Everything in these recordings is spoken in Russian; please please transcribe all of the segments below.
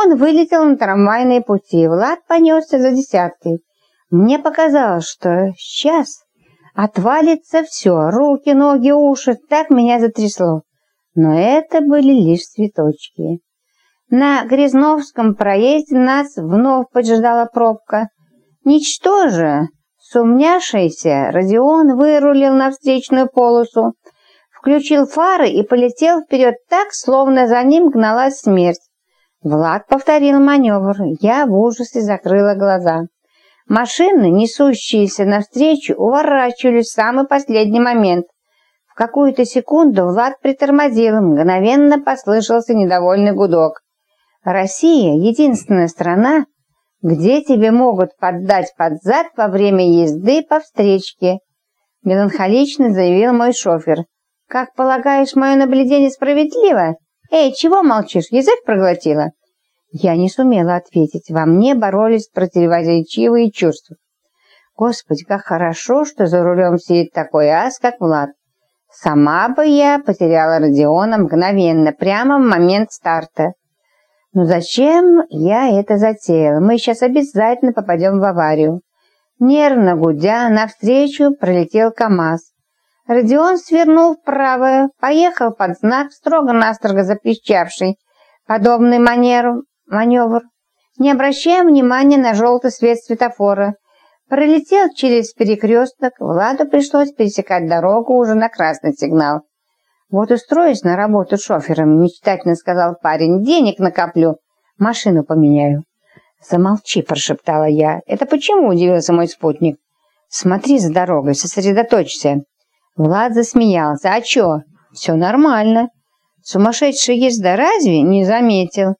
Он вылетел на трамвайные пути, Влад понесся за десяткой. Мне показалось, что сейчас отвалится все, руки, ноги, уши, так меня затрясло. Но это были лишь цветочки. На Грязновском проезде нас вновь поджидала пробка. Ничтоже, сумняшийся, Родион вырулил на встречную полосу, включил фары и полетел вперед так, словно за ним гналась смерть. Влад повторил маневр. Я в ужасе закрыла глаза. Машины, несущиеся навстречу, уворачивались в самый последний момент. В какую-то секунду Влад притормозил, мгновенно послышался недовольный гудок. Россия — единственная страна, где тебе могут поддать под зад во время езды по встречке, меланхолично заявил мой шофер. Как полагаешь, мое наблюдение справедливо? Эй, чего молчишь, язык проглотила? Я не сумела ответить. Во мне боролись противоречивые чувства. Господи, как хорошо, что за рулем сидит такой ас, как Влад. Сама бы я потеряла Родиона мгновенно, прямо в момент старта. Но зачем я это затеяла? Мы сейчас обязательно попадем в аварию. Нервно гудя, навстречу пролетел КамАЗ. Родион свернул вправо, поехал под знак, строго-настрого запищавший, подобный манеру, маневр, не обращая внимания на желтый свет светофора. Пролетел через перекресток, Владу пришлось пересекать дорогу уже на красный сигнал. «Вот устроюсь на работу шофером», — мечтательно сказал парень. «Денег накоплю, машину поменяю». «Замолчи», — прошептала я. «Это почему?» — удивился мой спутник. «Смотри за дорогой, сосредоточься». Влад засмеялся. «А чё? Все нормально. Сумасшедшая езда разве?» «Не заметил».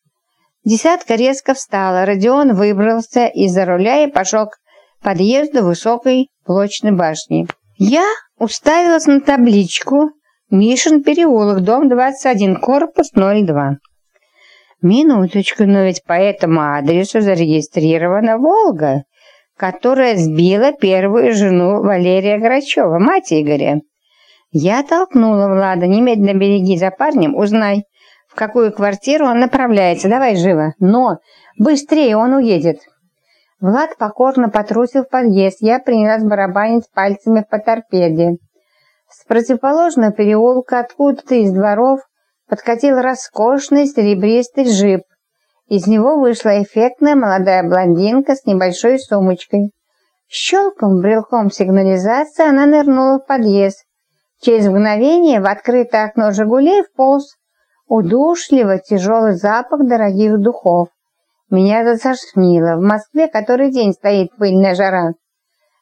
Десятка резко встала. Родион выбрался из-за руля и пошел к подъезду высокой блочной башни. Я уставилась на табличку «Мишин переулок, дом 21, корпус 02». Минуточку, но ведь по этому адресу зарегистрирована «Волга», которая сбила первую жену Валерия Грачева, мать Игоря. Я толкнула Влада, немедленно береги за парнем, узнай, в какую квартиру он направляется, давай живо. Но быстрее он уедет. Влад покорно потрусил в подъезд, я принялась барабанить пальцами по торпеде. С противоположного переулка откуда-то из дворов подкатил роскошный серебристый джип. Из него вышла эффектная молодая блондинка с небольшой сумочкой. Щелком брелком сигнализации она нырнула в подъезд. Через мгновение в открытое окно «Жигулей» вполз удушливо тяжелый запах дорогих духов. Меня засошнило. В Москве который день стоит пыльная жара.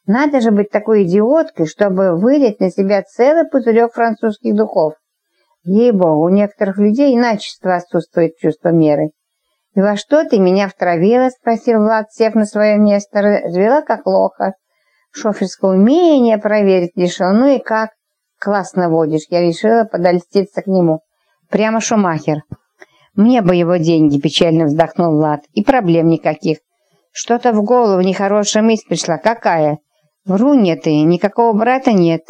Надо же быть такой идиоткой, чтобы вылить на себя целый пузырек французских духов. Ей-богу, у некоторых людей начисто отсутствует чувство меры. «И во что ты меня втравила?» – спросил Влад, сев на свое место. Развела как лоха. Шоферское умение проверить лишил. Ну и как? Классно водишь. Я решила подольститься к нему. Прямо Шумахер. Мне бы его деньги, печально вздохнул Влад. И проблем никаких. Что-то в голову нехорошая мысль пришла. Какая? Врунья ты, никакого брата нет.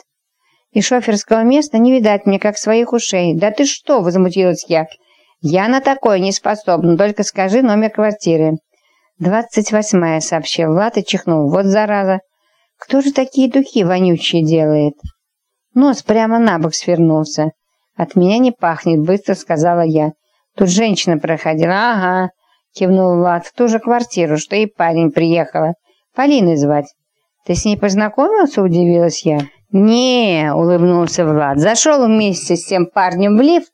И шоферского места не видать мне, как своих ушей. Да ты что, возмутилась я. Я на такое не способна, только скажи номер квартиры. «Двадцать восьмая», — сообщил Влад и чихнул. «Вот зараза! Кто же такие духи вонючие делает?» Нос прямо на бок свернулся. «От меня не пахнет», — быстро сказала я. «Тут женщина проходила». «Ага», — кивнул Влад, «в ту же квартиру, что и парень приехала. Полиной звать». «Ты с ней познакомился?» – удивилась я. не улыбнулся Влад. «Зашел вместе с тем парнем в лифт.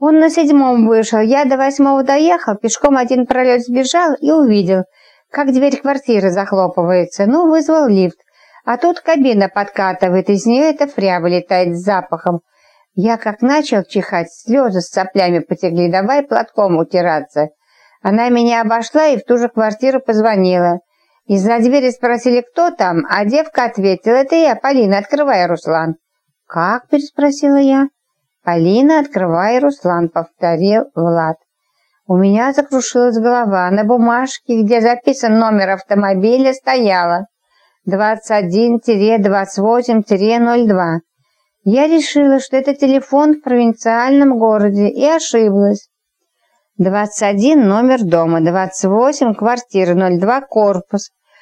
Он на седьмом вышел. Я до восьмого доехал, пешком один пролет сбежал и увидел, как дверь квартиры захлопывается. Ну, вызвал лифт. А тут кабина подкатывает, из нее эта фря вылетает с запахом. Я как начал чихать, слезы с соплями потекли, давай платком утираться. Она меня обошла и в ту же квартиру позвонила. Из-за двери спросили, кто там, а девка ответила, это я, Полина, открывай, Руслан. «Как?» – переспросила я. «Полина, открывай, Руслан», – повторил Влад. У меня закрушилась голова. На бумажке, где записан номер автомобиля, стояло 21-28-02. Я решила, что это телефон в провинциальном городе, и ошиблась. 21 номер дома, 28 квартира, 02 корпус,